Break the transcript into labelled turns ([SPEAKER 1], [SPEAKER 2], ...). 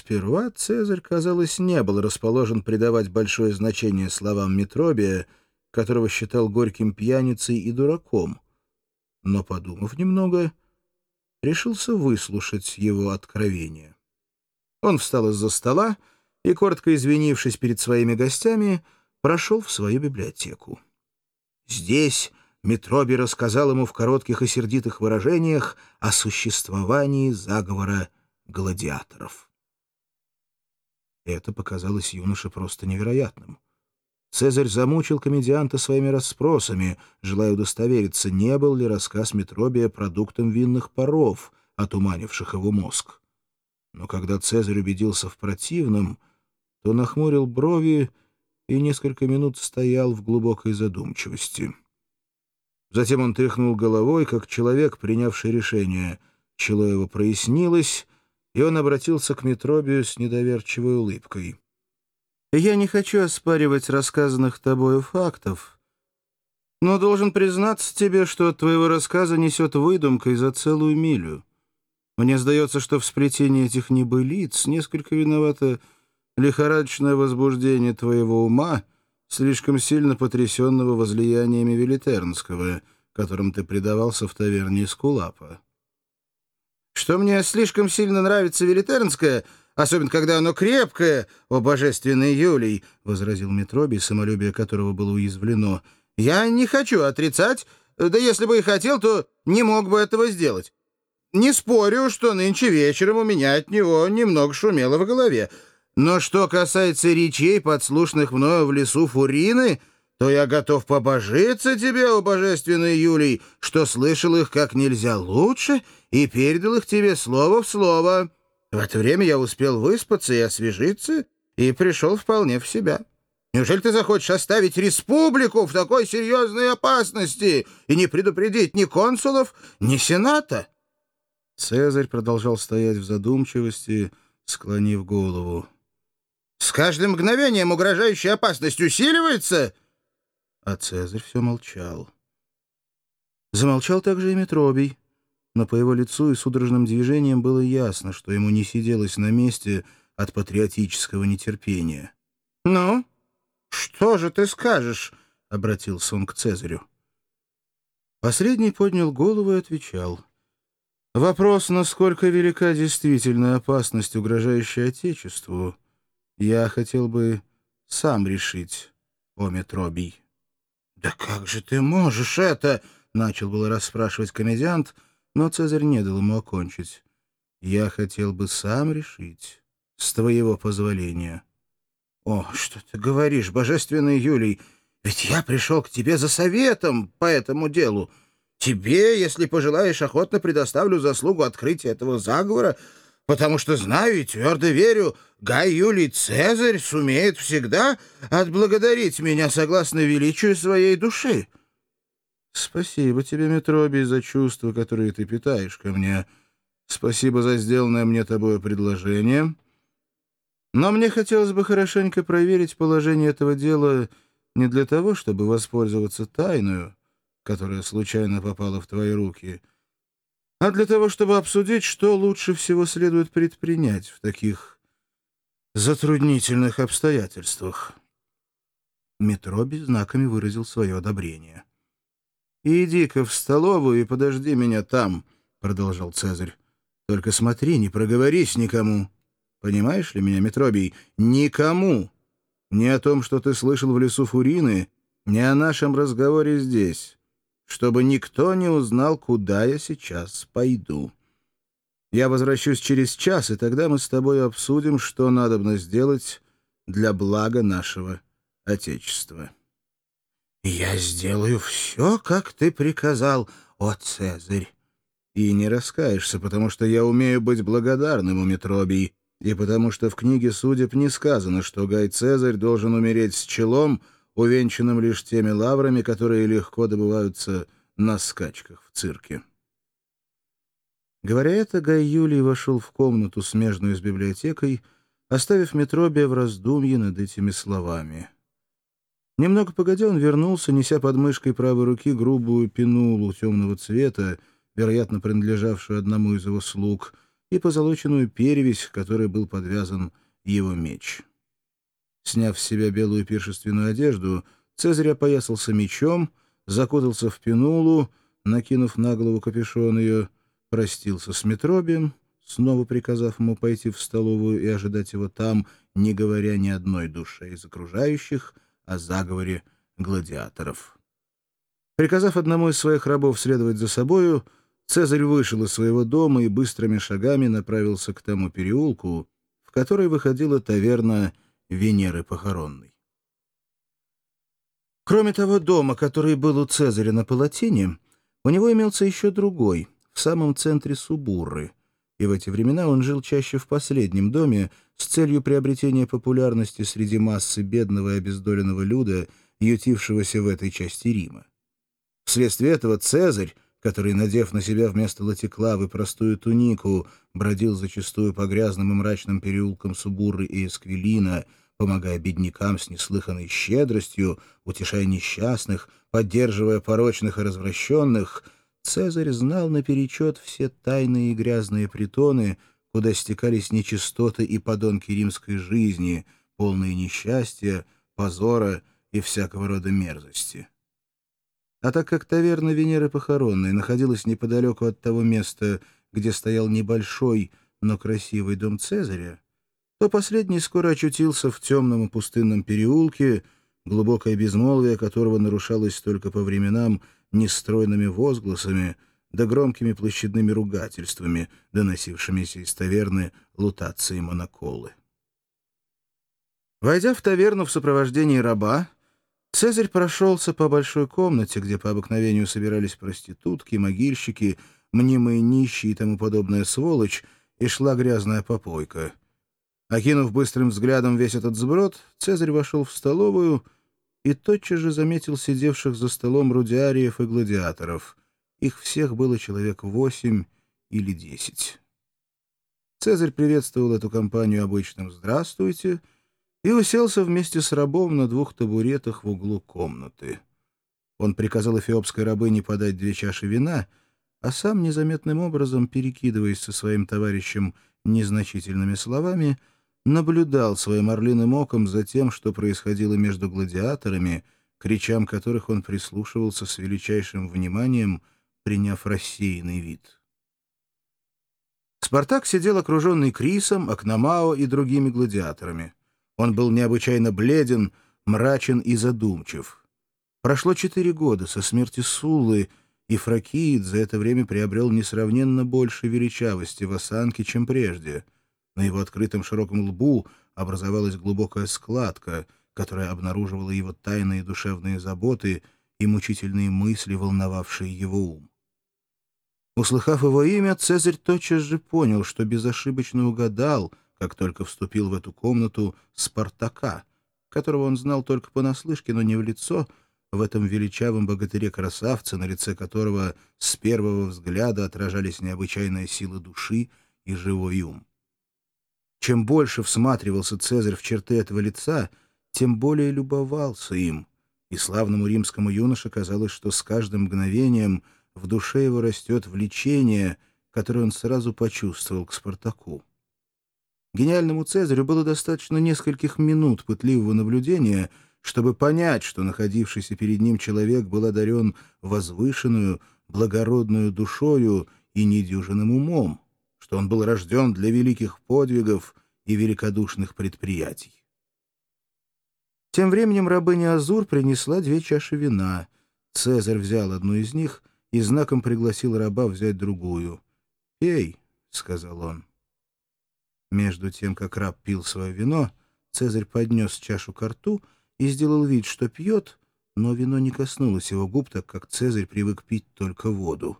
[SPEAKER 1] Сперва Цезарь, казалось, не был расположен придавать большое значение словам Метробия, которого считал горьким пьяницей и дураком. Но, подумав немного, решился выслушать его откровение. Он встал из-за стола и, коротко извинившись перед своими гостями, прошел в свою библиотеку. Здесь Метроби рассказал ему в коротких и сердитых выражениях о существовании заговора гладиаторов. Это показалось юноше просто невероятным. Цезарь замучил комедианта своими расспросами, желая удостовериться, не был ли рассказ Метробия продуктом винных паров, отуманивших его мозг. Но когда Цезарь убедился в противном, то нахмурил брови и несколько минут стоял в глубокой задумчивости. Затем он тряхнул головой, как человек, принявший решение. Чело его прояснилось, и он обратился к Метробию с недоверчивой улыбкой. «Я не хочу оспаривать рассказанных тобою фактов, но должен признаться тебе, что от твоего рассказа несет выдумкой за целую милю. Мне сдается, что в сплетении этих небылиц несколько виновато лихорадочное возбуждение твоего ума, слишком сильно потрясенного возлияниями Велитернского, которым ты предавался в таверне Скулапа. Что мне слишком сильно нравится Велитернское, особенно когда оно крепкое, о божественный Юлий, — возразил Метроби, самолюбие которого было уязвлено. — Я не хочу отрицать, да если бы и хотел, то не мог бы этого сделать. Не спорю, что нынче вечером у меня от него немного шумело в голове. Но что касается речей, подслушных мною в лесу Фурины, то я готов побожиться тебе, о божественный Юлий, что слышал их как нельзя лучше и передал их тебе слово в слово. В это время я успел выспаться и освежиться, и пришел вполне в себя. Неужели ты захочешь оставить республику в такой серьезной опасности и не предупредить ни консулов, ни сената?» Цезарь продолжал стоять в задумчивости, склонив голову. «С каждым мгновением угрожающая опасность усиливается?» А Цезарь все молчал. Замолчал также и Метробий, но по его лицу и судорожным движениям было ясно, что ему не сиделось на месте от патриотического нетерпения. «Ну, что же ты скажешь?» — обратился он к Цезарю. Последний поднял голову и отвечал. «Вопрос, насколько велика действительная опасность, угрожающая Отечеству, я хотел бы сам решить, о Метробий». «Да как же ты можешь это?» — начал было расспрашивать комедиант, но Цезарь не дал ему окончить. «Я хотел бы сам решить, с твоего позволения». «О, что ты говоришь, божественный Юлий! Ведь я пришел к тебе за советом по этому делу. Тебе, если пожелаешь, охотно предоставлю заслугу открытия этого заговора, потому что знаю и твердо верю, Гай Юлий Цезарь сумеет всегда отблагодарить меня согласно величию своей души. Спасибо тебе, Метробий, за чувства, которые ты питаешь ко мне. Спасибо за сделанное мне тобой предложение. Но мне хотелось бы хорошенько проверить положение этого дела не для того, чтобы воспользоваться тайною, которая случайно попала в твои руки, — а для того, чтобы обсудить, что лучше всего следует предпринять в таких затруднительных обстоятельствах. Метроби знаками выразил свое одобрение. «Иди-ка в столовую и подожди меня там», — продолжал Цезарь. «Только смотри, не проговорись никому. Понимаешь ли меня, Метробий? Никому! Ни о том, что ты слышал в лесу Фурины, ни о нашем разговоре здесь чтобы никто не узнал, куда я сейчас пойду. Я возвращусь через час, и тогда мы с тобой обсудим, что надобно сделать для блага нашего Отечества. Я сделаю все, как ты приказал, о Цезарь. И не раскаешься, потому что я умею быть благодарным у Метробий, и потому что в книге судеб не сказано, что Гай Цезарь должен умереть с челом — увенчанным лишь теми лаврами, которые легко добываются на скачках в цирке. Говоря это, Гай Юлий вошел в комнату, смежную с библиотекой, оставив Метробия в раздумье над этими словами. Немного погодя, он вернулся, неся под мышкой правой руки грубую пенулу темного цвета, вероятно, принадлежавшую одному из его слуг, и позолоченную перевесь, которой был подвязан его меч. Сняв с себя белую пиршественную одежду, Цезарь опоясался мечом, закутался в пенулу, накинув на голову капюшон ее, простился с Метробием, снова приказав ему пойти в столовую и ожидать его там, не говоря ни одной душе из окружающих о заговоре гладиаторов. Приказав одному из своих рабов следовать за собою, Цезарь вышел из своего дома и быстрыми шагами направился к тому переулку, в который выходила таверна Венеры Похоронной. Кроме того дома, который был у Цезаря на Палатине, у него имелся еще другой, в самом центре Субурры, и в эти времена он жил чаще в последнем доме с целью приобретения популярности среди массы бедного и обездоленного люда, ютившегося в этой части Рима. Вследствие этого Цезарь, который, надев на себя вместо латиклавы простую тунику, бродил зачастую по грязным и мрачным переулкам Субурры и Эсквилина, помогая беднякам с неслыханной щедростью, утешая несчастных, поддерживая порочных и развращенных, Цезарь знал наперечет все тайные и грязные притоны, куда стекались нечистоты и подонки римской жизни, полные несчастья, позора и всякого рода мерзости. А так как таверна Венеры Похоронной находилась неподалеку от того места, где стоял небольшой, но красивый дом Цезаря, то последний скоро очутился в темном и пустынном переулке, глубокое безмолвие которого нарушалось только по временам нестройными возгласами да громкими площадными ругательствами, доносившимися из таверны лутации моноколы. Войдя в таверну в сопровождении раба, Цезарь прошелся по большой комнате, где по обыкновению собирались проститутки, могильщики, мнимые нищие и тому подобная сволочь, и шла грязная попойка. Окинув быстрым взглядом весь этот сброд, Цезарь вошел в столовую и тотчас же заметил сидевших за столом рудиариев и гладиаторов. Их всех было человек восемь или десять. Цезарь приветствовал эту компанию обычным «здравствуйте», и уселся вместе с рабом на двух табуретах в углу комнаты. Он приказал эфиопской рабыне подать две чаши вина, а сам незаметным образом, перекидываясь со своим товарищем незначительными словами, наблюдал своим орлиным оком за тем, что происходило между гладиаторами, кричам которых он прислушивался с величайшим вниманием, приняв рассеянный вид. Спартак сидел окруженный Крисом, Акномао и другими гладиаторами. Он был необычайно бледен, мрачен и задумчив. Прошло четыре года со смерти Суллы, и Фракиид за это время приобрел несравненно больше величавости в осанке, чем прежде. На его открытом широком лбу образовалась глубокая складка, которая обнаруживала его тайные душевные заботы и мучительные мысли, волновавшие его ум. Услыхав его имя, Цезарь тотчас же понял, что безошибочно угадал — как только вступил в эту комнату Спартака, которого он знал только понаслышке, но не в лицо, в этом величавом богатыре-красавце, на лице которого с первого взгляда отражались необычайная сила души и живой ум. Чем больше всматривался Цезарь в черты этого лица, тем более любовался им, и славному римскому юноше казалось, что с каждым мгновением в душе его растет влечение, которое он сразу почувствовал к Спартаку. Гениальному Цезарю было достаточно нескольких минут пытливого наблюдения, чтобы понять, что находившийся перед ним человек был одарен возвышенную, благородную душою и недюжинным умом, что он был рожден для великих подвигов и великодушных предприятий. Тем временем рабыня Азур принесла две чаши вина. Цезарь взял одну из них и знаком пригласил раба взять другую. «Пей», — сказал он. Между тем, как раб пил свое вино, Цезарь поднес чашу к рту и сделал вид, что пьет, но вино не коснулось его губ, так как Цезарь привык пить только воду.